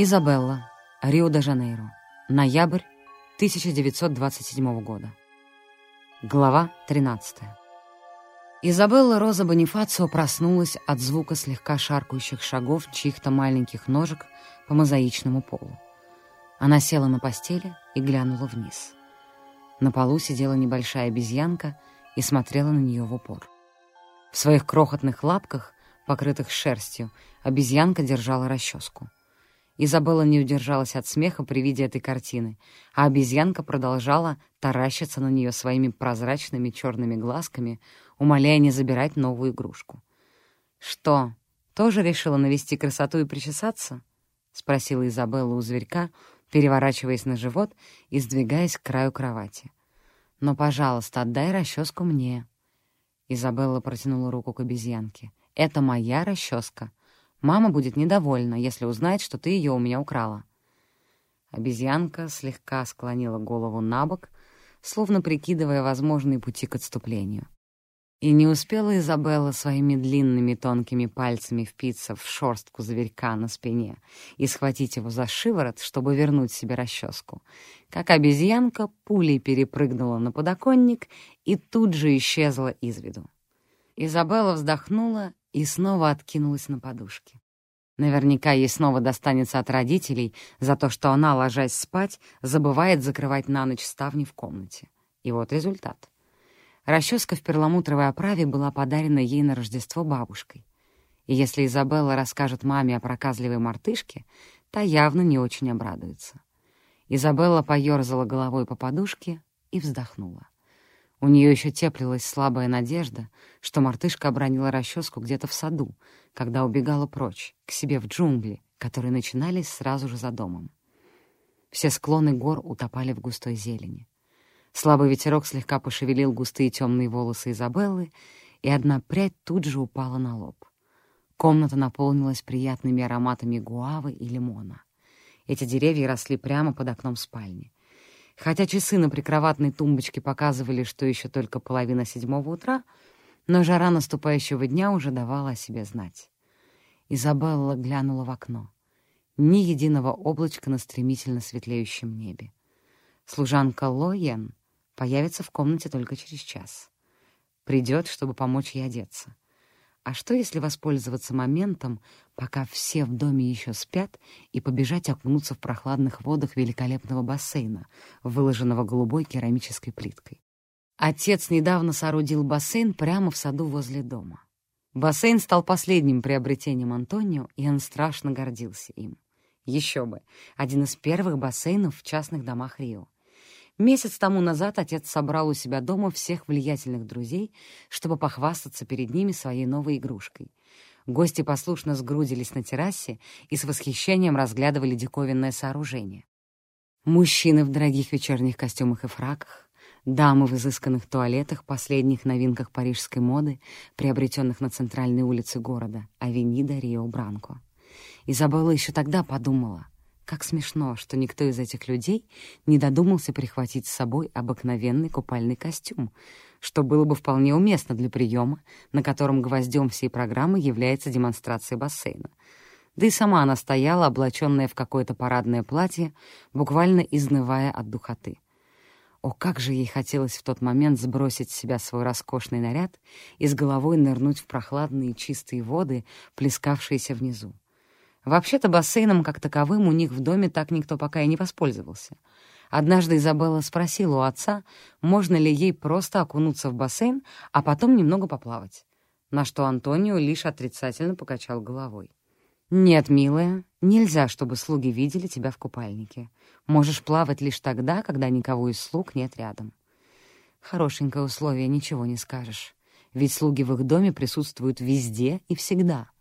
Изабелла, Рио-де-Жанейро. Ноябрь 1927 года. Глава 13. Изабелла Роза Бонифацио проснулась от звука слегка шаркающих шагов чьих-то маленьких ножек по мозаичному полу. Она села на постели и глянула вниз. На полу сидела небольшая обезьянка и смотрела на нее в упор. В своих крохотных лапках, покрытых шерстью, обезьянка держала расческу. Изабелла не удержалась от смеха при виде этой картины, а обезьянка продолжала таращиться на нее своими прозрачными черными глазками, умоляя не забирать новую игрушку. «Что, тоже решила навести красоту и причесаться?» — спросила Изабелла у зверька, переворачиваясь на живот и сдвигаясь к краю кровати. «Но, пожалуйста, отдай расческу мне». Изабелла протянула руку к обезьянке. «Это моя расческа. Мама будет недовольна, если узнает, что ты ее у меня украла». Обезьянка слегка склонила голову на бок, словно прикидывая возможные пути к отступлению. И не успела Изабелла своими длинными тонкими пальцами впиться в шорстку зверька на спине и схватить его за шиворот, чтобы вернуть себе расческу, как обезьянка пулей перепрыгнула на подоконник и тут же исчезла из виду. Изабелла вздохнула и снова откинулась на подушке. Наверняка ей снова достанется от родителей за то, что она, ложась спать, забывает закрывать на ночь ставни в комнате. И вот результат. Расческа в перламутровой оправе была подарена ей на Рождество бабушкой. И если Изабелла расскажет маме о проказливой мартышке, та явно не очень обрадуется. Изабелла поёрзала головой по подушке и вздохнула. У нее еще теплилась слабая надежда, что мартышка обронила расческу где-то в саду, когда убегала прочь, к себе в джунгли, которые начинались сразу же за домом. Все склоны гор утопали в густой зелени. Слабый ветерок слегка пошевелил густые темные волосы Изабеллы, и одна прядь тут же упала на лоб. Комната наполнилась приятными ароматами гуавы и лимона. Эти деревья росли прямо под окном спальни. Хотя часы на прикроватной тумбочке показывали, что еще только половина седьмого утра, но жара наступающего дня уже давала о себе знать. Изабелла глянула в окно. Ни единого облачка на стремительно светлеющем небе. Служанка Лоен появится в комнате только через час. Придет, чтобы помочь ей одеться. А что, если воспользоваться моментом, пока все в доме еще спят, и побежать окунуться в прохладных водах великолепного бассейна, выложенного голубой керамической плиткой? Отец недавно соорудил бассейн прямо в саду возле дома. Бассейн стал последним приобретением Антонио, и он страшно гордился им. Еще бы, один из первых бассейнов в частных домах Рио. Месяц тому назад отец собрал у себя дома всех влиятельных друзей, чтобы похвастаться перед ними своей новой игрушкой. Гости послушно сгрудились на террасе и с восхищением разглядывали диковинное сооружение. Мужчины в дорогих вечерних костюмах и фраках, дамы в изысканных туалетах, последних новинках парижской моды, приобретенных на центральной улице города, Авенида Рио-Бранко. Изабелла еще тогда подумала — как смешно, что никто из этих людей не додумался прихватить с собой обыкновенный купальный костюм, что было бы вполне уместно для приема, на котором гвоздем всей программы является демонстрация бассейна. Да и сама она стояла, облаченная в какое-то парадное платье, буквально изнывая от духоты. О, как же ей хотелось в тот момент сбросить с себя свой роскошный наряд и с головой нырнуть в прохладные чистые воды, плескавшиеся внизу. Вообще-то бассейном как таковым у них в доме так никто пока и не воспользовался. Однажды Изабелла спросила у отца, можно ли ей просто окунуться в бассейн, а потом немного поплавать. На что Антонио лишь отрицательно покачал головой. «Нет, милая, нельзя, чтобы слуги видели тебя в купальнике. Можешь плавать лишь тогда, когда никого из слуг нет рядом». Хорошенькое условие, ничего не скажешь. Ведь слуги в их доме присутствуют везде и всегда —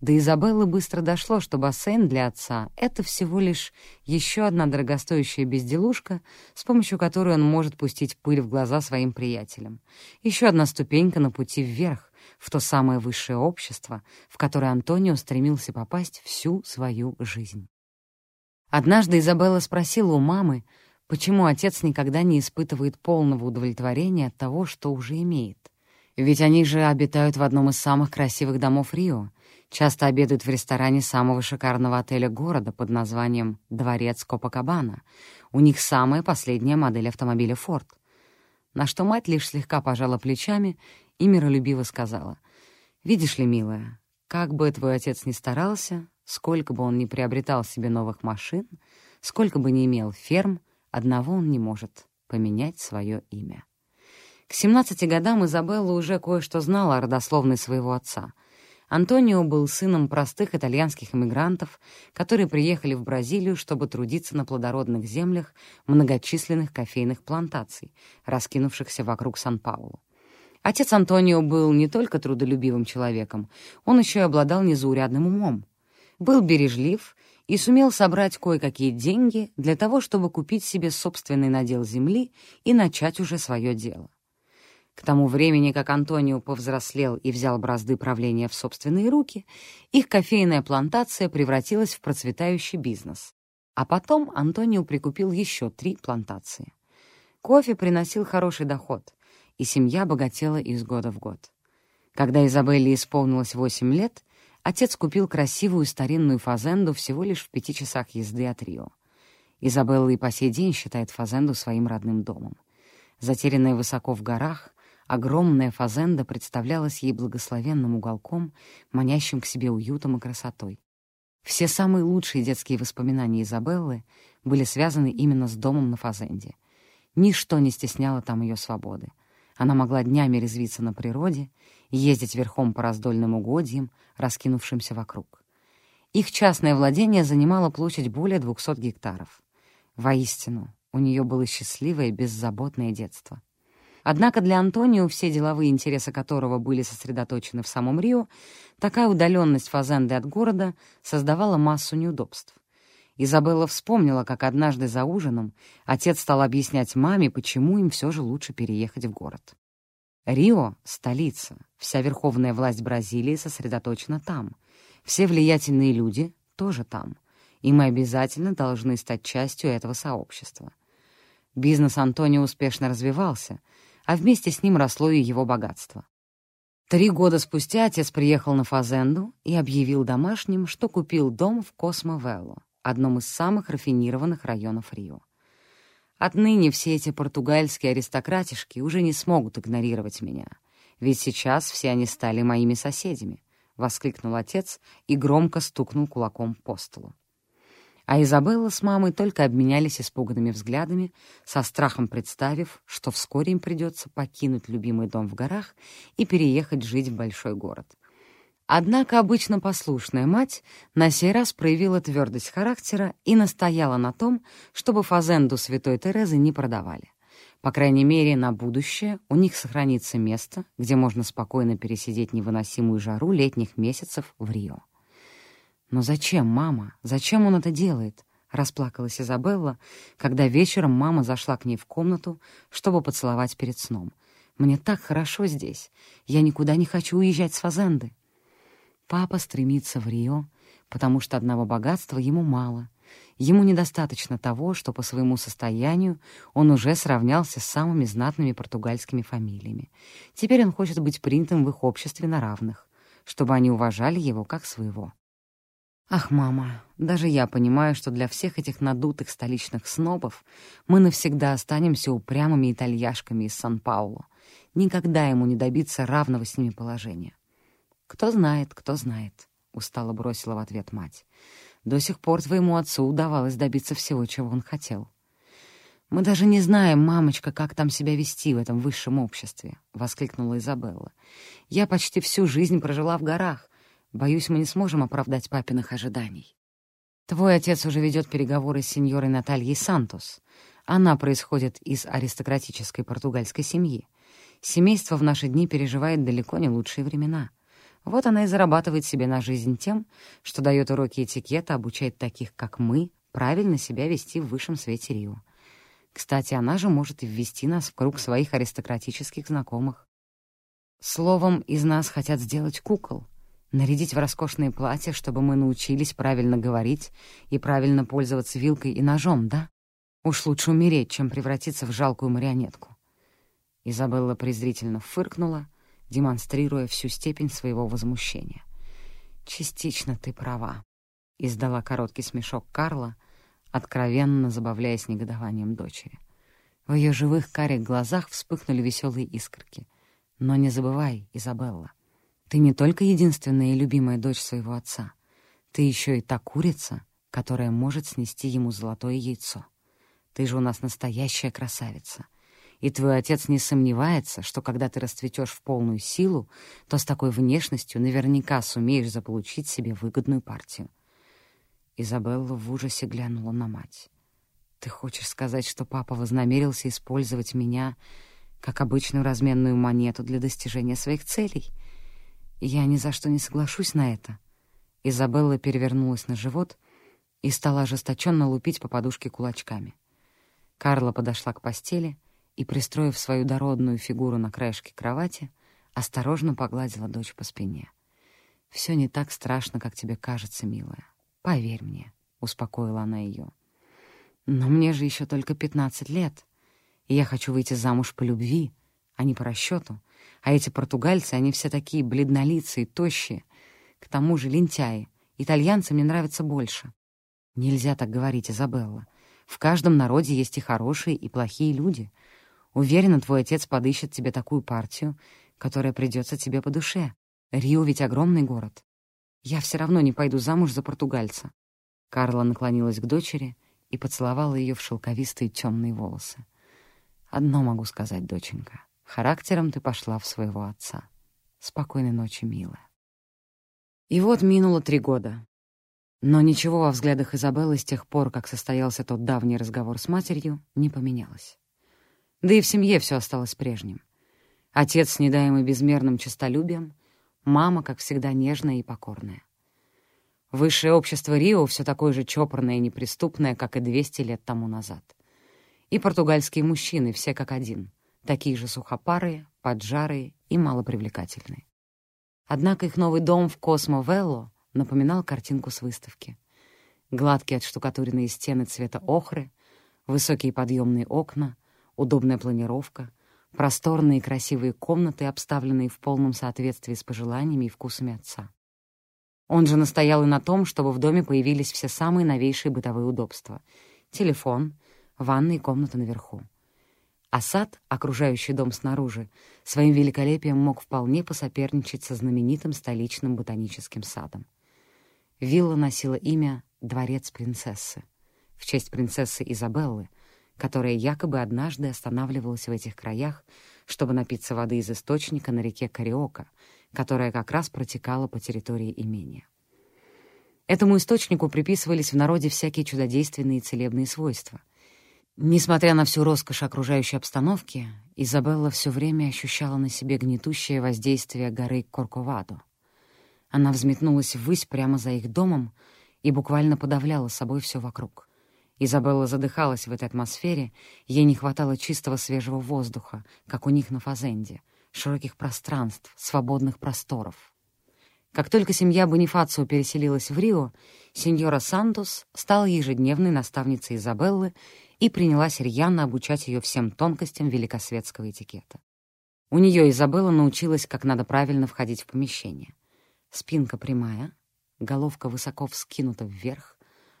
до Изабеллы быстро дошло, что бассейн для отца — это всего лишь еще одна дорогостоящая безделушка, с помощью которой он может пустить пыль в глаза своим приятелям. Еще одна ступенька на пути вверх, в то самое высшее общество, в которое Антонио стремился попасть всю свою жизнь. Однажды Изабелла спросила у мамы, Почему отец никогда не испытывает полного удовлетворения от того, что уже имеет? Ведь они же обитают в одном из самых красивых домов Рио, часто обедают в ресторане самого шикарного отеля города под названием «Дворец Копакабана». У них самая последняя модель автомобиля «Форд». На что мать лишь слегка пожала плечами и миролюбиво сказала, «Видишь ли, милая, как бы твой отец ни старался, сколько бы он ни приобретал себе новых машин, сколько бы ни имел ферм, одного он не может — поменять свое имя». К 17 годам Изабелла уже кое-что знала о родословной своего отца — Антонио был сыном простых итальянских эмигрантов, которые приехали в Бразилию, чтобы трудиться на плодородных землях многочисленных кофейных плантаций, раскинувшихся вокруг Сан-Паулу. Отец Антонио был не только трудолюбивым человеком, он еще и обладал незаурядным умом. Был бережлив и сумел собрать кое-какие деньги для того, чтобы купить себе собственный надел земли и начать уже свое дело. К тому времени, как Антонио повзрослел и взял бразды правления в собственные руки, их кофейная плантация превратилась в процветающий бизнес. А потом Антонио прикупил еще три плантации. Кофе приносил хороший доход, и семья богатела из года в год. Когда Изабелле исполнилось восемь лет, отец купил красивую старинную фазенду всего лишь в пяти часах езды от Рио. Изабелла и по сей день считает фазенду своим родным домом. Затерянная высоко в горах, Огромная фазенда представлялась ей благословенным уголком, манящим к себе уютом и красотой. Все самые лучшие детские воспоминания Изабеллы были связаны именно с домом на фазенде. Ничто не стесняло там ее свободы. Она могла днями резвиться на природе, ездить верхом по раздольным угодьям, раскинувшимся вокруг. Их частное владение занимало площадь более 200 гектаров. Воистину, у нее было счастливое, беззаботное детство. Однако для Антонио, все деловые интересы которого были сосредоточены в самом Рио, такая удаленность Фазенды от города создавала массу неудобств. Изабелла вспомнила, как однажды за ужином отец стал объяснять маме, почему им все же лучше переехать в город. Рио — столица, вся верховная власть Бразилии сосредоточена там, все влиятельные люди тоже там, и мы обязательно должны стать частью этого сообщества. Бизнес Антонио успешно развивался — а вместе с ним росло и его богатство. Три года спустя отец приехал на Фазенду и объявил домашним, что купил дом в Космовелло, одном из самых рафинированных районов Рио. Отныне все эти португальские аристократишки уже не смогут игнорировать меня, ведь сейчас все они стали моими соседями, — воскликнул отец и громко стукнул кулаком по столу а Изабелла с мамой только обменялись испуганными взглядами, со страхом представив, что вскоре им придется покинуть любимый дом в горах и переехать жить в большой город. Однако обычно послушная мать на сей раз проявила твердость характера и настояла на том, чтобы фазенду Святой Терезы не продавали. По крайней мере, на будущее у них сохранится место, где можно спокойно пересидеть невыносимую жару летних месяцев в Рио. «Но зачем, мама? Зачем он это делает?» — расплакалась Изабелла, когда вечером мама зашла к ней в комнату, чтобы поцеловать перед сном. «Мне так хорошо здесь. Я никуда не хочу уезжать с Фазенды». Папа стремится в Рио, потому что одного богатства ему мало. Ему недостаточно того, что по своему состоянию он уже сравнялся с самыми знатными португальскими фамилиями. Теперь он хочет быть принятым в их обществе на равных, чтобы они уважали его как своего. Ах, мама, даже я понимаю, что для всех этих надутых столичных снобов мы навсегда останемся упрямыми итальяшками из Сан-Пауло. Никогда ему не добиться равного с ними положения. «Кто знает, кто знает», — устало бросила в ответ мать. «До сих пор твоему отцу удавалось добиться всего, чего он хотел». «Мы даже не знаем, мамочка, как там себя вести в этом высшем обществе», — воскликнула Изабелла. «Я почти всю жизнь прожила в горах, Боюсь, мы не сможем оправдать папиных ожиданий. Твой отец уже ведет переговоры с сеньорой Натальей Сантос. Она происходит из аристократической португальской семьи. Семейство в наши дни переживает далеко не лучшие времена. Вот она и зарабатывает себе на жизнь тем, что дает уроки этикета, обучает таких, как мы, правильно себя вести в высшем свете Рио. Кстати, она же может и ввести нас в круг своих аристократических знакомых. Словом, из нас хотят сделать кукол — Нарядить в роскошные платья, чтобы мы научились правильно говорить и правильно пользоваться вилкой и ножом, да? Уж лучше умереть, чем превратиться в жалкую марионетку. Изабелла презрительно фыркнула, демонстрируя всю степень своего возмущения. «Частично ты права», — издала короткий смешок Карла, откровенно забавляясь негодованием дочери. В ее живых карих глазах вспыхнули веселые искорки. «Но не забывай, Изабелла, ты не только единственная и любимая дочь своего отца, ты еще и та курица, которая может снести ему золотое яйцо. Ты же у нас настоящая красавица. И твой отец не сомневается, что когда ты расцветешь в полную силу, то с такой внешностью наверняка сумеешь заполучить себе выгодную партию. Изабелла в ужасе глянула на мать. «Ты хочешь сказать, что папа вознамерился использовать меня как обычную разменную монету для достижения своих целей? Я ни за что не соглашусь на это». Изабелла перевернулась на живот и стала ожесточенно лупить по подушке кулачками. Карла подошла к постели и, пристроив свою дородную фигуру на краешке кровати, осторожно погладила дочь по спине. «Все не так страшно, как тебе кажется, милая. Поверь мне», — успокоила она ее. «Но мне же еще только пятнадцать лет, и я хочу выйти замуж по любви, а не по расчету. А эти португальцы, они все такие бледнолицые, тощие. К тому же лентяи. Итальянцы мне нравятся больше». «Нельзя так говорить, Изабелла. В каждом народе есть и хорошие, и плохие люди. Уверена, твой отец подыщет тебе такую партию, которая придется тебе по душе. Рио ведь огромный город. Я все равно не пойду замуж за португальца». Карла наклонилась к дочери и поцеловала ее в шелковистые темные волосы. «Одно могу сказать, доченька. Характером ты пошла в своего отца. Спокойной ночи, милая». И вот минуло три года. Но ничего во взглядах Изабеллы с тех пор, как состоялся тот давний разговор с матерью, не поменялось. Да и в семье все осталось прежним. Отец с недаемым безмерным честолюбием, мама, как всегда, нежная и покорная. Высшее общество Рио все такое же чопорное и неприступное, как и 200 лет тому назад. И португальские мужчины все как один, такие же сухопарые, поджарые и малопривлекательные. Однако их новый дом в Космо-Велло напоминал картинку с выставки. Гладкие отштукатуренные стены цвета охры, высокие подъемные окна, удобная планировка, просторные красивые комнаты, обставленные в полном соответствии с пожеланиями и вкусами отца. Он же настоял и на том, чтобы в доме появились все самые новейшие бытовые удобства — телефон, ванная и комната наверху. А сад, окружающий дом снаружи, своим великолепием мог вполне посоперничать со знаменитым столичным ботаническим садом. Вилла носила имя «Дворец принцессы» в честь принцессы Изабеллы, которая якобы однажды останавливалась в этих краях, чтобы напиться воды из источника на реке Кариока, которая как раз протекала по территории имения. Этому источнику приписывались в народе всякие чудодейственные и целебные свойства. Несмотря на всю роскошь окружающей обстановки, Изабелла все время ощущала на себе гнетущее воздействие горы Корковадо. Она взметнулась ввысь прямо за их домом и буквально подавляла собой все вокруг. Изабелла задыхалась в этой атмосфере, ей не хватало чистого свежего воздуха, как у них на Фазенде, широких пространств, свободных просторов. Как только семья Бонифацио переселилась в Рио, сеньора Сантос стала ежедневной наставницей Изабеллы и принялась рьяно обучать ее всем тонкостям великосветского этикета. У нее Изабелла научилась, как надо правильно входить в помещение. Спинка прямая, головка высоко вскинута вверх,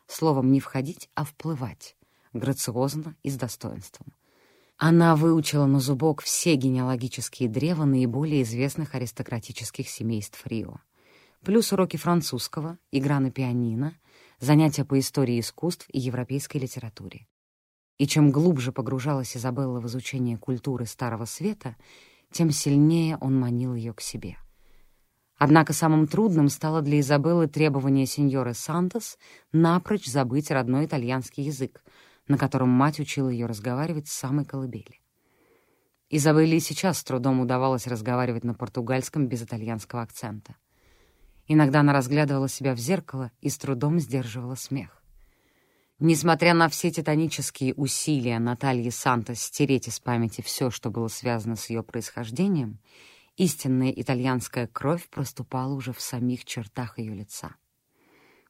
словом, не входить, а вплывать, грациозно и с достоинством. Она выучила на зубок все генеалогические древа наиболее известных аристократических семейств Рио. Плюс уроки французского, игра на пианино, занятия по истории искусств и европейской литературе. И чем глубже погружалась Изабелла в изучение культуры Старого Света, тем сильнее он манил ее к себе. Однако самым трудным стало для Изабеллы требование сеньоры Сантос напрочь забыть родной итальянский язык, на котором мать учила ее разговаривать с самой колыбели. Изабелле и сейчас с трудом удавалось разговаривать на португальском без итальянского акцента. Иногда она разглядывала себя в зеркало и с трудом сдерживала смех. Несмотря на все титанические усилия Натальи Сантос стереть из памяти все, что было связано с ее происхождением, Истинная итальянская кровь проступала уже в самих чертах ее лица.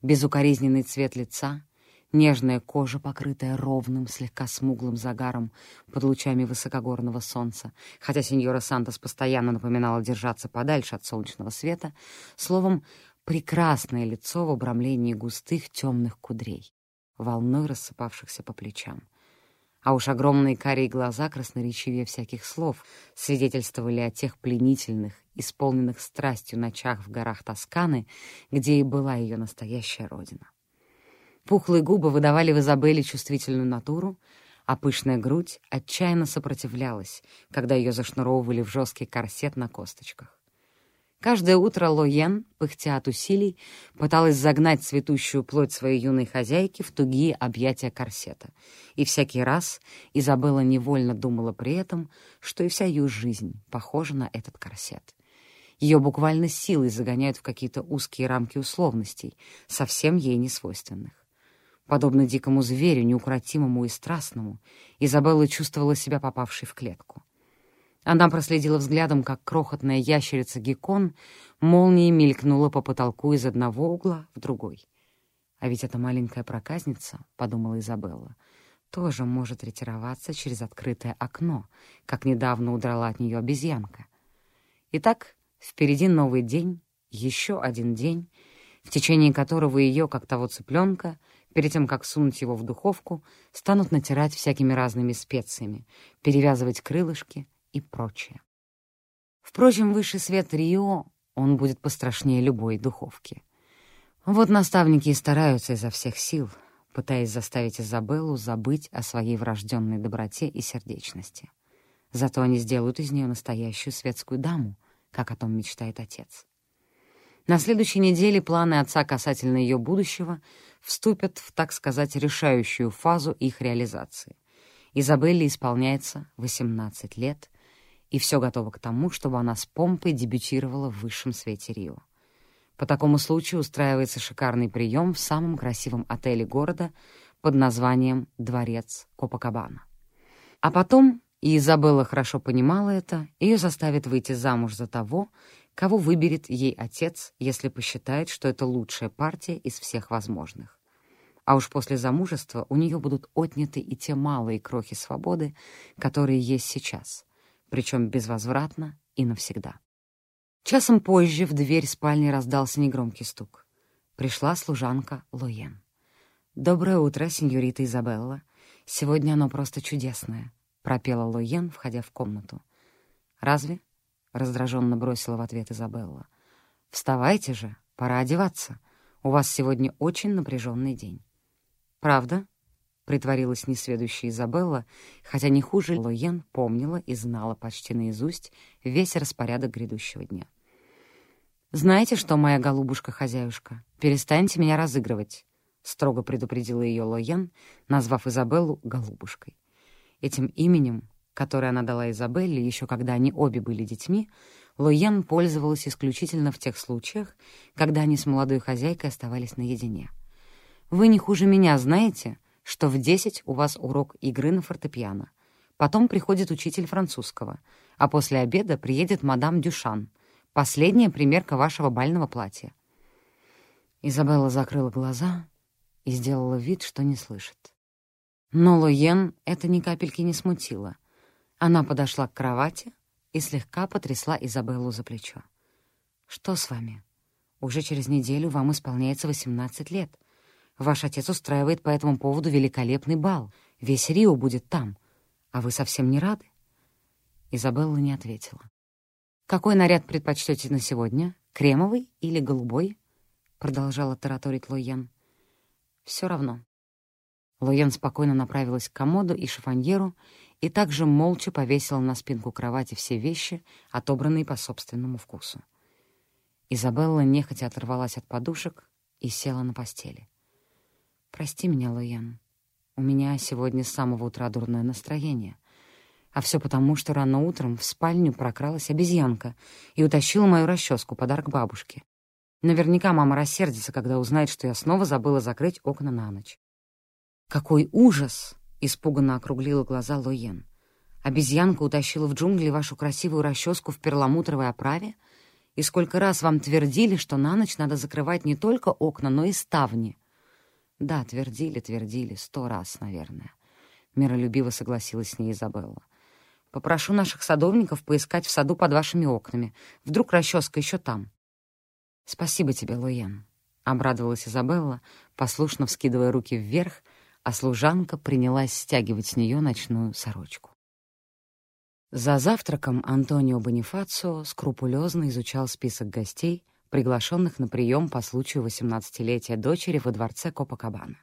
Безукоризненный цвет лица, нежная кожа, покрытая ровным, слегка смуглым загаром под лучами высокогорного солнца, хотя сеньора Сантос постоянно напоминала держаться подальше от солнечного света, словом, прекрасное лицо в обрамлении густых темных кудрей, волной рассыпавшихся по плечам. А уж огромные карие глаза, красноречивее всяких слов, свидетельствовали о тех пленительных, исполненных страстью ночах в горах Тосканы, где и была ее настоящая родина. Пухлые губы выдавали в Изабелле чувствительную натуру, а пышная грудь отчаянно сопротивлялась, когда ее зашнуровывали в жесткий корсет на косточках. Каждое утро Лоен, пыхтя от усилий, пыталась загнать цветущую плоть своей юной хозяйки в тугие объятия корсета. И всякий раз Изабелла невольно думала при этом, что и вся ее жизнь похожа на этот корсет. Ее буквально силой загоняют в какие-то узкие рамки условностей, совсем ей не свойственных. Подобно дикому зверю, неукротимому и страстному, Изабелла чувствовала себя попавшей в клетку. Она проследила взглядом, как крохотная ящерица Геккон молнией мелькнула по потолку из одного угла в другой. «А ведь эта маленькая проказница», — подумала Изабелла, «тоже может ретироваться через открытое окно, как недавно удрала от нее обезьянка». Итак, впереди новый день, еще один день, в течение которого ее, как того цыпленка, перед тем, как сунуть его в духовку, станут натирать всякими разными специями, перевязывать крылышки и прочее. Впрочем, высший свет Рио, он будет пострашнее любой духовки. Вот наставники и стараются изо всех сил, пытаясь заставить Изабеллу забыть о своей врожденной доброте и сердечности. Зато они сделают из нее настоящую светскую даму, как о том мечтает отец. На следующей неделе планы отца касательно ее будущего вступят в, так сказать, решающую фазу их реализации. Изабелле исполняется 18 лет, и все готово к тому, чтобы она с помпой дебютировала в высшем свете Рио. По такому случаю устраивается шикарный прием в самом красивом отеле города под названием «Дворец Копакабана». А потом, и Изабелла хорошо понимала это, ее заставят выйти замуж за того, кого выберет ей отец, если посчитает, что это лучшая партия из всех возможных. А уж после замужества у нее будут отняты и те малые крохи свободы, которые есть сейчас, причем безвозвратно и навсегда. Часом позже в дверь спальни раздался негромкий стук. Пришла служанка Лоен. «Доброе утро, сеньорита Изабелла. Сегодня оно просто чудесное», — пропела Лоен, входя в комнату. «Разве?» раздраженно бросила в ответ Изабелла. «Вставайте же, пора одеваться. У вас сегодня очень напряженный день». «Правда?» — притворилась несведущая Изабелла, хотя не хуже Лоен помнила и знала почти наизусть весь распорядок грядущего дня. «Знаете что, моя голубушка-хозяюшка, перестаньте меня разыгрывать», — строго предупредила ее Лоен, назвав Изабеллу «голубушкой». Этим именем который она дала Изабелле еще когда они обе были детьми, Лоен пользовалась исключительно в тех случаях, когда они с молодой хозяйкой оставались наедине. «Вы не хуже меня знаете, что в десять у вас урок игры на фортепиано. Потом приходит учитель французского, а после обеда приедет мадам Дюшан, последняя примерка вашего бального платья». Изабелла закрыла глаза и сделала вид, что не слышит. Но Лоен это ни капельки не смутило — она подошла к кровати и слегка потрясла Изабеллу за плечо. «Что с вами? Уже через неделю вам исполняется 18 лет. Ваш отец устраивает по этому поводу великолепный бал. Весь Рио будет там. А вы совсем не рады?» Изабелла не ответила. «Какой наряд предпочтете на сегодня? Кремовый или голубой?» Продолжала тараторить Лоен. «Все равно». Лоен спокойно направилась к комоду и шифоньеру и также молча повесила на спинку кровати все вещи, отобранные по собственному вкусу. Изабелла нехотя оторвалась от подушек и села на постели. «Прости меня, Лоян. У меня сегодня с самого утра дурное настроение. А все потому, что рано утром в спальню прокралась обезьянка и утащила мою расческу, подарок бабушке. Наверняка мама рассердится, когда узнает, что я снова забыла закрыть окна на ночь. Какой ужас! — испуганно округлила глаза Лоен. «Обезьянка утащила в джунгли вашу красивую расческу в перламутровой оправе? И сколько раз вам твердили, что на ночь надо закрывать не только окна, но и ставни?» Да, твердили, твердили, сто раз, наверное. Миролюбиво согласилась с ней Изабелла. Попрошу наших садовников поискать в саду под вашими окнами. Вдруг расческа еще там. Спасибо тебе, Луен, — обрадовалась Изабелла, послушно вскидывая руки вверх, а служанка принялась стягивать с нее ночную сорочку. За завтраком Антонио Бонифацио скрупулезно изучал список гостей, приглашенных на прием по случаю 18-летия дочери во дворце Копакабана.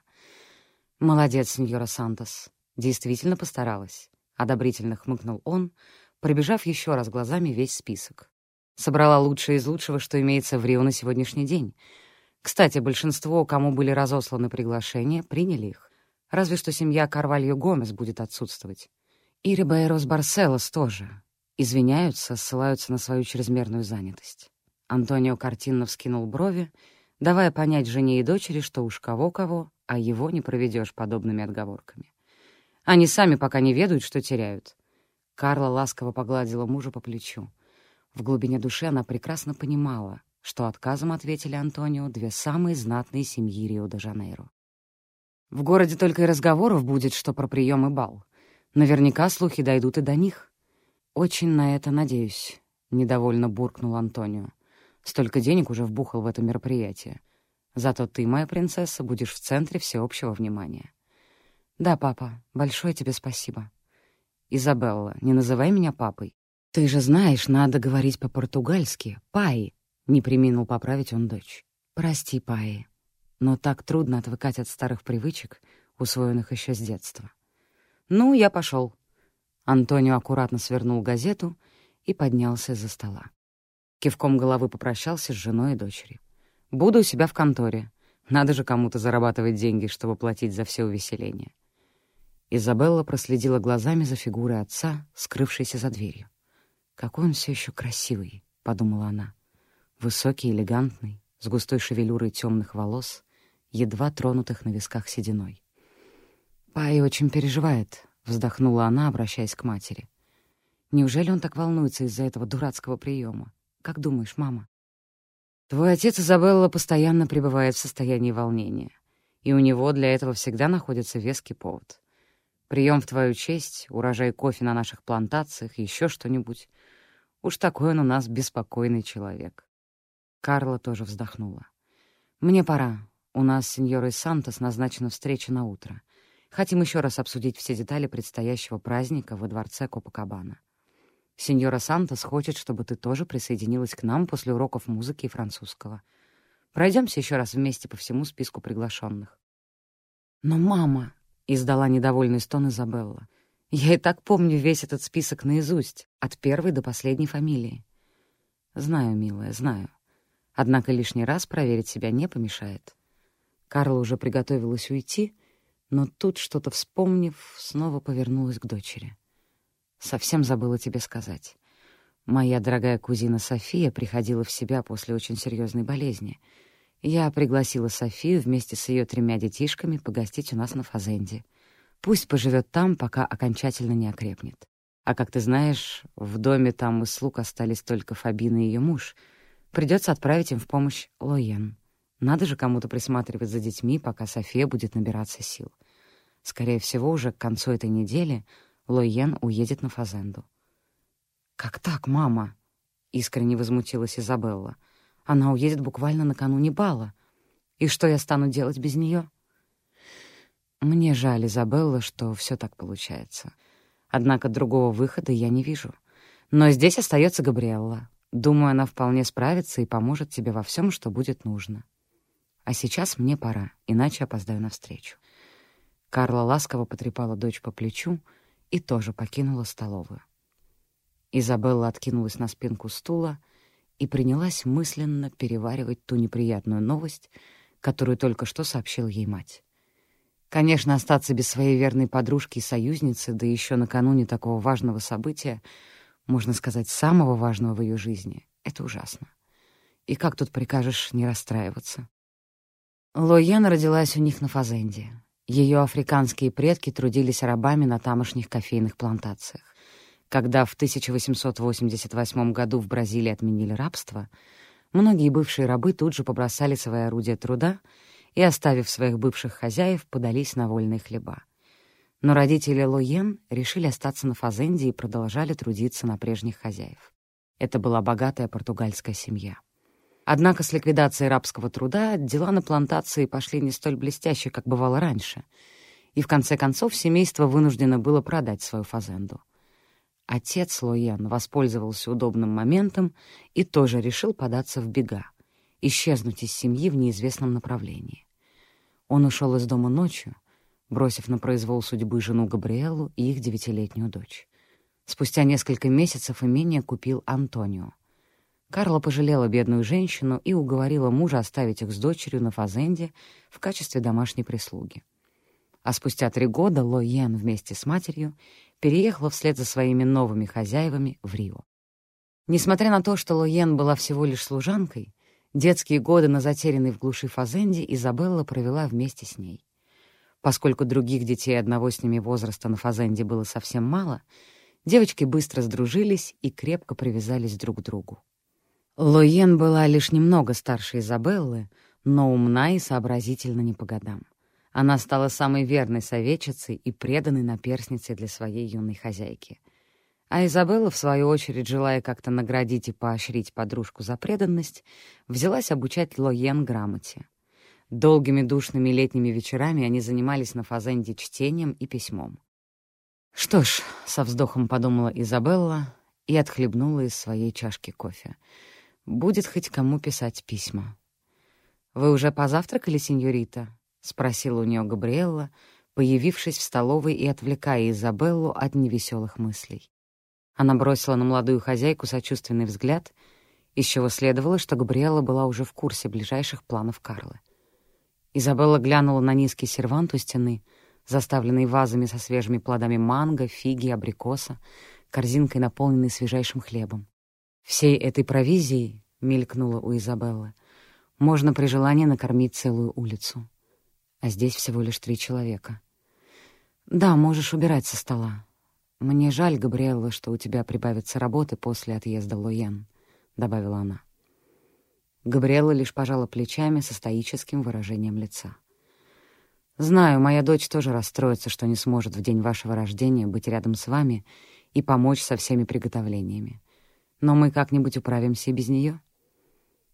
«Молодец, сеньора Сантос. Действительно постаралась», — одобрительно хмыкнул он, пробежав еще раз глазами весь список. Собрала лучшее из лучшего, что имеется в Рио на сегодняшний день. Кстати, большинство, кому были разосланы приглашения, приняли их. Разве что семья Карвальо Гомес будет отсутствовать. И Рибейрос Барселос тоже. Извиняются, ссылаются на свою чрезмерную занятость. Антонио картинно вскинул брови, давая понять жене и дочери, что уж кого-кого, а его не проведешь подобными отговорками. Они сами пока не ведают, что теряют. Карла ласково погладила мужа по плечу. В глубине души она прекрасно понимала, что отказом ответили Антонио две самые знатные семьи Рио-де-Жанейро. В городе только и разговоров будет, что про прием и бал. Наверняка слухи дойдут и до них. Очень на это надеюсь, — недовольно буркнул Антонио. Столько денег уже вбухал в это мероприятие. Зато ты, моя принцесса, будешь в центре всеобщего внимания. Да, папа, большое тебе спасибо. Изабелла, не называй меня папой. Ты же знаешь, надо говорить по-португальски. Пай, — не приминул поправить он дочь. Прости, Паи, но так трудно отвыкать от старых привычек, усвоенных еще с детства. «Ну, я пошел. Антонио аккуратно свернул газету и поднялся из-за стола. Кивком головы попрощался с женой и дочерью. «Буду у себя в конторе. Надо же кому-то зарабатывать деньги, чтобы платить за все увеселения». Изабелла проследила глазами за фигурой отца, скрывшейся за дверью. «Какой он все еще красивый», — подумала она. Высокий, элегантный, с густой шевелюрой темных волос, едва тронутых на висках сединой. «Пай очень переживает», — вздохнула она, обращаясь к матери. «Неужели он так волнуется из-за этого дурацкого приема? Как думаешь, мама?» «Твой отец Изабелла постоянно пребывает в состоянии волнения, и у него для этого всегда находится веский повод. Прием в твою честь, урожай кофе на наших плантациях, еще что-нибудь. Уж такой он у нас беспокойный человек». Карла тоже вздохнула. «Мне пора. У нас с сеньорой Сантос назначена встреча на утро. Хотим еще раз обсудить все детали предстоящего праздника во дворце Копакабана. Сеньора Сантос хочет, чтобы ты тоже присоединилась к нам после уроков музыки и французского. Пройдемся еще раз вместе по всему списку приглашенных. «Но мама!» — издала недовольный стон Изабелла. «Я и так помню весь этот список наизусть, от первой до последней фамилии». «Знаю, милая, знаю. Однако лишний раз проверить себя не помешает». Карла уже приготовилась уйти, но тут, что-то вспомнив, снова повернулась к дочери. «Совсем забыла тебе сказать. Моя дорогая кузина София приходила в себя после очень серьезной болезни. Я пригласила Софию вместе с ее тремя детишками погостить у нас на Фазенде. Пусть поживет там, пока окончательно не окрепнет. А как ты знаешь, в доме там из слуг остались только Фабина и ее муж. Придется отправить им в помощь Лоен. Надо же кому-то присматривать за детьми, пока София будет набираться сил. Скорее всего, уже к концу этой недели Лоен уедет на Фазенду. «Как так, мама?» — искренне возмутилась Изабелла. «Она уедет буквально накануне бала. И что я стану делать без нее?» Мне жаль, Изабелла, что все так получается. Однако другого выхода я не вижу. Но здесь остается Габриэлла. Думаю, она вполне справится и поможет тебе во всем, что будет нужно. А сейчас мне пора, иначе опоздаю на встречу. Карла ласково потрепала дочь по плечу и тоже покинула столовую. Изабелла откинулась на спинку стула и принялась мысленно переваривать ту неприятную новость, которую только что сообщил ей мать. Конечно, остаться без своей верной подружки и союзницы, да еще накануне такого важного события, можно сказать, самого важного в ее жизни, — это ужасно. И как тут прикажешь не расстраиваться? Лоян родилась у них на Фазенде. Ее африканские предки трудились рабами на тамошних кофейных плантациях. Когда в 1888 году в Бразилии отменили рабство, многие бывшие рабы тут же побросали свои орудия труда и, оставив своих бывших хозяев, подались на вольные хлеба. Но родители Лоен решили остаться на Фазенде и продолжали трудиться на прежних хозяев. Это была богатая португальская семья. Однако с ликвидацией рабского труда дела на плантации пошли не столь блестяще, как бывало раньше, и в конце концов семейство вынуждено было продать свою фазенду. Отец Лоен воспользовался удобным моментом и тоже решил податься в бега, исчезнуть из семьи в неизвестном направлении. Он ушел из дома ночью, бросив на произвол судьбы жену Габриэлу и их девятилетнюю дочь. Спустя несколько месяцев имение купил Антонио — Карла пожалела бедную женщину и уговорила мужа оставить их с дочерью на Фазенде в качестве домашней прислуги. А спустя три года Ло Йен вместе с матерью переехала вслед за своими новыми хозяевами в Рио. Несмотря на то, что Ло Йен была всего лишь служанкой, детские годы на затерянной в глуши Фазенде Изабелла провела вместе с ней. Поскольку других детей одного с ними возраста на Фазенде было совсем мало, девочки быстро сдружились и крепко привязались друг к другу. Лоен была лишь немного старше Изабеллы, но умна и сообразительна не по годам. Она стала самой верной советчицей и преданной наперсницей для своей юной хозяйки. А Изабелла, в свою очередь, желая как-то наградить и поощрить подружку за преданность, взялась обучать Лоен грамоте. Долгими душными летними вечерами они занимались на фазенде чтением и письмом. «Что ж», — со вздохом подумала Изабелла и отхлебнула из своей чашки кофе — Будет хоть кому писать письма. «Вы уже позавтракали, сеньорита?» — спросила у нее Габриэлла, появившись в столовой и отвлекая Изабеллу от невеселых мыслей. Она бросила на молодую хозяйку сочувственный взгляд, из чего следовало, что Габриэлла была уже в курсе ближайших планов Карлы. Изабелла глянула на низкий сервант у стены, заставленный вазами со свежими плодами манго, фиги, абрикоса, корзинкой, наполненной свежайшим хлебом. Всей этой провизией, — мелькнула у Изабеллы, — можно при желании накормить целую улицу. А здесь всего лишь три человека. Да, можешь убирать со стола. Мне жаль, Габриэлла, что у тебя прибавится работы после отъезда Лоен, — добавила она. Габриэлла лишь пожала плечами со стоическим выражением лица. «Знаю, моя дочь тоже расстроится, что не сможет в день вашего рождения быть рядом с вами и помочь со всеми приготовлениями но мы как-нибудь управимся и без нее.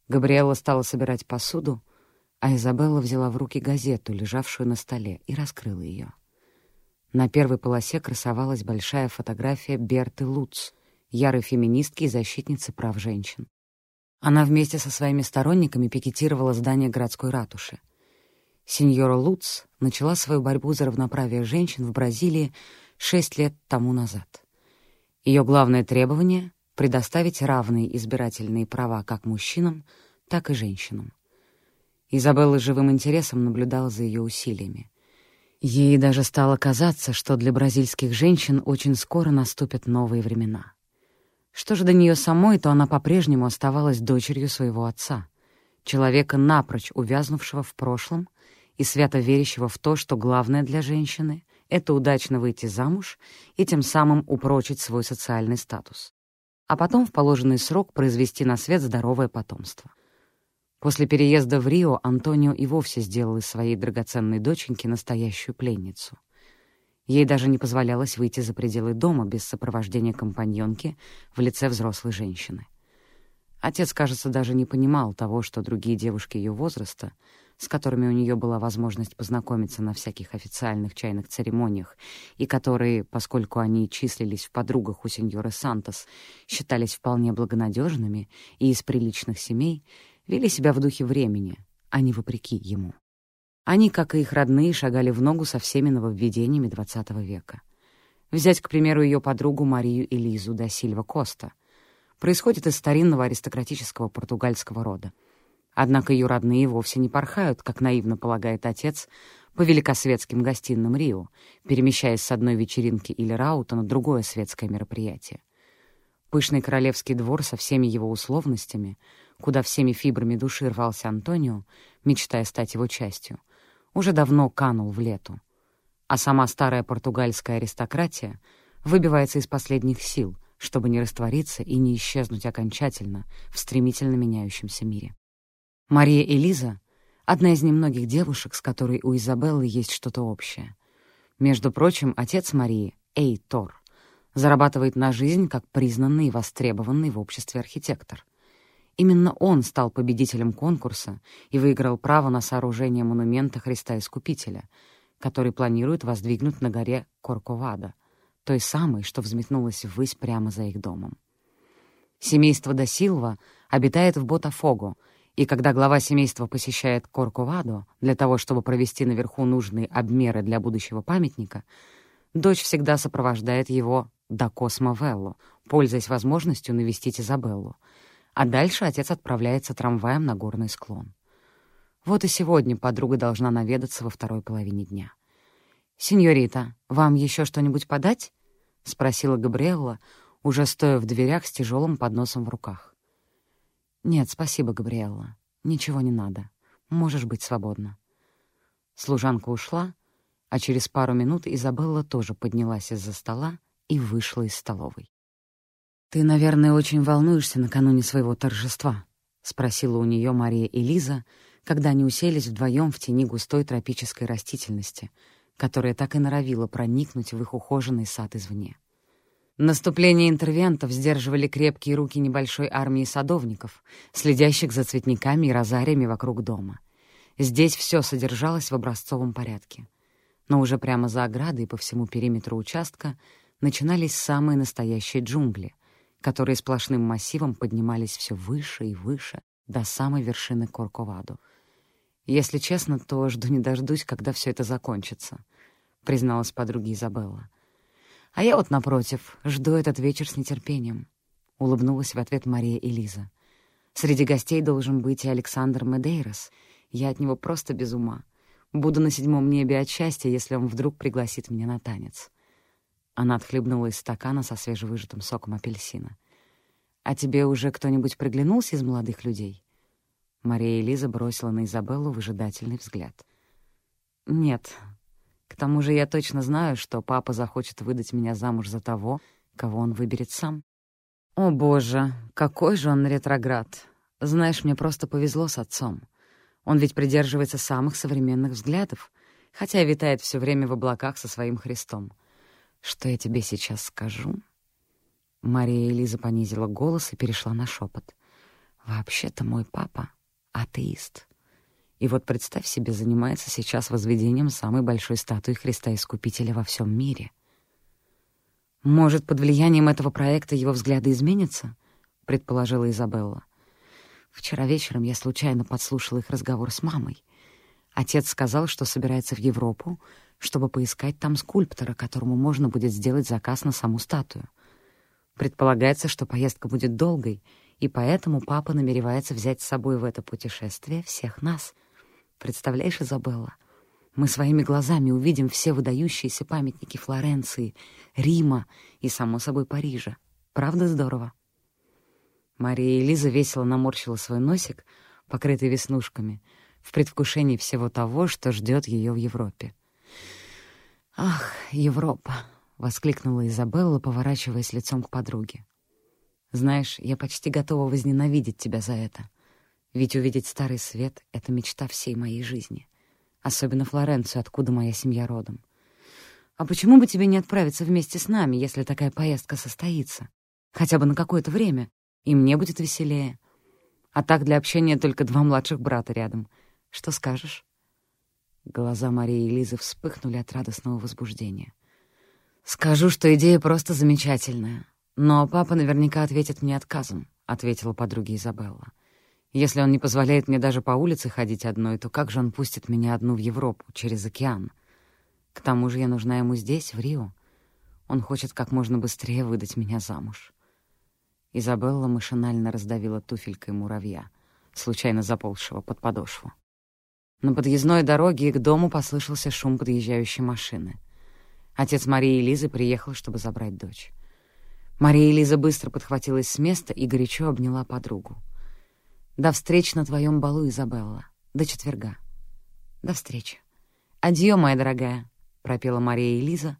Габриэла стала собирать посуду, а Изабелла взяла в руки газету, лежавшую на столе, и раскрыла ее. На первой полосе красовалась большая фотография Берты Луц, ярой феминистки и защитницы прав женщин. Она вместе со своими сторонниками пикетировала здание городской ратуши. Сеньора Луц начала свою борьбу за равноправие женщин в Бразилии шесть лет тому назад. Ее главное требование предоставить равные избирательные права как мужчинам, так и женщинам. Изабелла живым интересом наблюдала за ее усилиями. Ей даже стало казаться, что для бразильских женщин очень скоро наступят новые времена. Что же до нее самой, то она по-прежнему оставалась дочерью своего отца, человека, напрочь увязнувшего в прошлом и свято верящего в то, что главное для женщины — это удачно выйти замуж и тем самым упрочить свой социальный статус а потом в положенный срок произвести на свет здоровое потомство. После переезда в Рио Антонио и вовсе сделал из своей драгоценной доченьки настоящую пленницу. Ей даже не позволялось выйти за пределы дома без сопровождения компаньонки в лице взрослой женщины. Отец, кажется, даже не понимал того, что другие девушки ее возраста — с которыми у нее была возможность познакомиться на всяких официальных чайных церемониях, и которые, поскольку они числились в подругах у сеньора Сантос, считались вполне благонадежными и из приличных семей, вели себя в духе времени, а не вопреки ему. Они, как и их родные, шагали в ногу со всеми нововведениями XX века. Взять, к примеру, ее подругу Марию Элизу да Сильва Коста. Происходит из старинного аристократического португальского рода — Однако ее родные вовсе не порхают, как наивно полагает отец, по великосветским гостиным Рио, перемещаясь с одной вечеринки или раута на другое светское мероприятие. Пышный королевский двор со всеми его условностями, куда всеми фибрами души рвался Антонио, мечтая стать его частью, уже давно канул в лету. А сама старая португальская аристократия выбивается из последних сил, чтобы не раствориться и не исчезнуть окончательно в стремительно меняющемся мире. Мария Элиза, Одна из немногих девушек, с которой у Изабеллы есть что-то общее. Между прочим, отец Марии, Эй Тор, зарабатывает на жизнь как признанный и востребованный в обществе архитектор. Именно он стал победителем конкурса и выиграл право на сооружение монумента Христа Искупителя, который планируют воздвигнуть на горе Корковада, той самой, что взметнулась ввысь прямо за их домом. Семейство Досилва обитает в Ботафого, и когда глава семейства посещает Корковадо для того, чтобы провести наверху нужные обмеры для будущего памятника, дочь всегда сопровождает его до Космовелло, пользуясь возможностью навестить Изабеллу, а дальше отец отправляется трамваем на горный склон. Вот и сегодня подруга должна наведаться во второй половине дня. «Синьорита, вам еще что-нибудь подать?» — спросила Габриэлла, уже стоя в дверях с тяжелым подносом в руках. «Нет, спасибо, Габриэлла. Ничего не надо. Можешь быть свободна». Служанка ушла, а через пару минут Изабелла тоже поднялась из-за стола и вышла из столовой. «Ты, наверное, очень волнуешься накануне своего торжества», — спросила у нее Мария и Лиза, когда они уселись вдвоем в тени густой тропической растительности, которая так и норовила проникнуть в их ухоженный сад извне. Наступление интервентов сдерживали крепкие руки небольшой армии садовников, следящих за цветниками и розариями вокруг дома. Здесь все содержалось в образцовом порядке. Но уже прямо за оградой по всему периметру участка начинались самые настоящие джунгли, которые сплошным массивом поднимались все выше и выше до самой вершины Корковаду. «Если честно, то жду не дождусь, когда все это закончится», — призналась подруга Изабелла. А я вот, напротив, жду этот вечер с нетерпением», — улыбнулась в ответ Мария и Лиза. «Среди гостей должен быть и Александр Медейрос. Я от него просто без ума. Буду на седьмом небе от счастья, если он вдруг пригласит меня на танец». Она отхлебнула из стакана со свежевыжатым соком апельсина. «А тебе уже кто-нибудь приглянулся из молодых людей?» Мария и Лиза бросила на Изабеллу выжидательный взгляд. «Нет, тому же я точно знаю, что папа захочет выдать меня замуж за того, кого он выберет сам. О, боже, какой же он ретроград. Знаешь, мне просто повезло с отцом. Он ведь придерживается самых современных взглядов, хотя витает все время в облаках со своим Христом. Что я тебе сейчас скажу? Мария Элиза понизила голос и перешла на шепот. «Вообще-то мой папа — атеист». И вот представь себе, занимается сейчас возведением самой большой статуи Христа Искупителя во всем мире. «Может, под влиянием этого проекта его взгляды изменятся?» — предположила Изабелла. «Вчера вечером я случайно подслушала их разговор с мамой. Отец сказал, что собирается в Европу, чтобы поискать там скульптора, которому можно будет сделать заказ на саму статую. Предполагается, что поездка будет долгой, и поэтому папа намеревается взять с собой в это путешествие всех нас — Представляешь, Изабелла, мы своими глазами увидим все выдающиеся памятники Флоренции, Рима и, само собой, Парижа. Правда здорово?» Мария Элиза весело наморщила свой носик, покрытый веснушками, в предвкушении всего того, что ждет ее в Европе. «Ах, Европа!» — воскликнула Изабелла, поворачиваясь лицом к подруге. «Знаешь, я почти готова возненавидеть тебя за это. Ведь увидеть Старый Свет — это мечта всей моей жизни. Особенно Флоренцию, откуда моя семья родом. А почему бы тебе не отправиться вместе с нами, если такая поездка состоится? Хотя бы на какое-то время. И мне будет веселее. А так для общения только два младших брата рядом. Что скажешь?» Глаза Марии и Лизы вспыхнули от радостного возбуждения. «Скажу, что идея просто замечательная. Но папа наверняка ответит мне отказом», — ответила подруга Изабелла. Если он не позволяет мне даже по улице ходить одной, то как же он пустит меня одну в Европу, через океан? К тому же я нужна ему здесь, в Рио. Он хочет как можно быстрее выдать меня замуж. Изабелла машинально раздавила туфелькой муравья, случайно заползшего под подошву. На подъездной дороге к дому послышался шум подъезжающей машины. Отец Марии и Лизы приехал, чтобы забрать дочь. Мария и Лиза быстро подхватилась с места и горячо обняла подругу. До встречи на твоем балу, Изабелла. До четверга. До встречи. Адьё, моя дорогая, — пропела Мария и Лиза,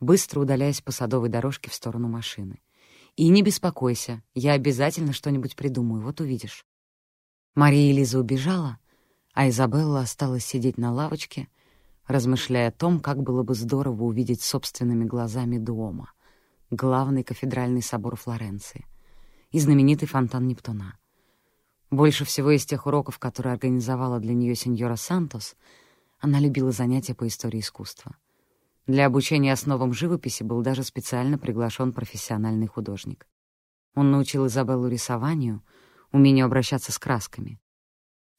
быстро удаляясь по садовой дорожке в сторону машины. И не беспокойся, я обязательно что-нибудь придумаю, вот увидишь. Мария и Лиза убежала, а Изабелла осталась сидеть на лавочке, размышляя о том, как было бы здорово увидеть собственными глазами Дуома, главный кафедральный собор Флоренции и знаменитый фонтан Нептуна. Больше всего из тех уроков, которые организовала для нее сеньора Сантос, она любила занятия по истории искусства. Для обучения основам живописи был даже специально приглашен профессиональный художник. Он научил Изабеллу рисованию, умению обращаться с красками.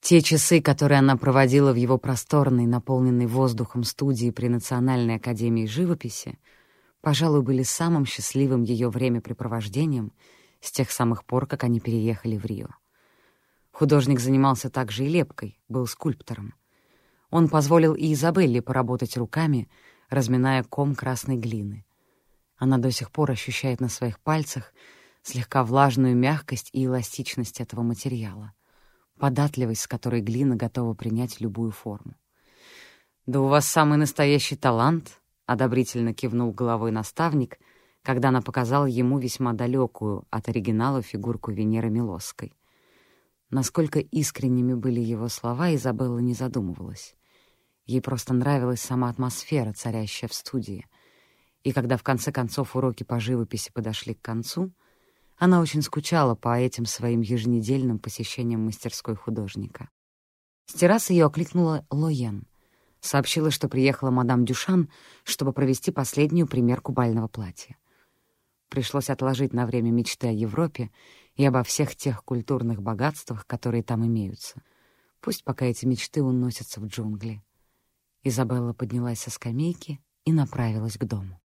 Те часы, которые она проводила в его просторной, наполненной воздухом студии при Национальной академии живописи, пожалуй, были самым счастливым ее времяпрепровождением с тех самых пор, как они переехали в Рио. Художник занимался также и лепкой, был скульптором. Он позволил и Изабелле поработать руками, разминая ком красной глины. Она до сих пор ощущает на своих пальцах слегка влажную мягкость и эластичность этого материала, податливость, с которой глина готова принять любую форму. «Да у вас самый настоящий талант», — одобрительно кивнул головой наставник, когда она показала ему весьма далекую от оригинала фигурку Венеры Милосской. Насколько искренними были его слова, Изабелла не задумывалась. Ей просто нравилась сама атмосфера, царящая в студии. И когда в конце концов уроки по живописи подошли к концу, она очень скучала по этим своим еженедельным посещениям мастерской художника. С террасы ее окликнула Лоен. Сообщила, что приехала мадам Дюшан, чтобы провести последнюю примерку бального платья. Пришлось отложить на время мечты о Европе и обо всех тех культурных богатствах, которые там имеются. Пусть пока эти мечты уносятся в джунгли. Изабелла поднялась со скамейки и направилась к дому.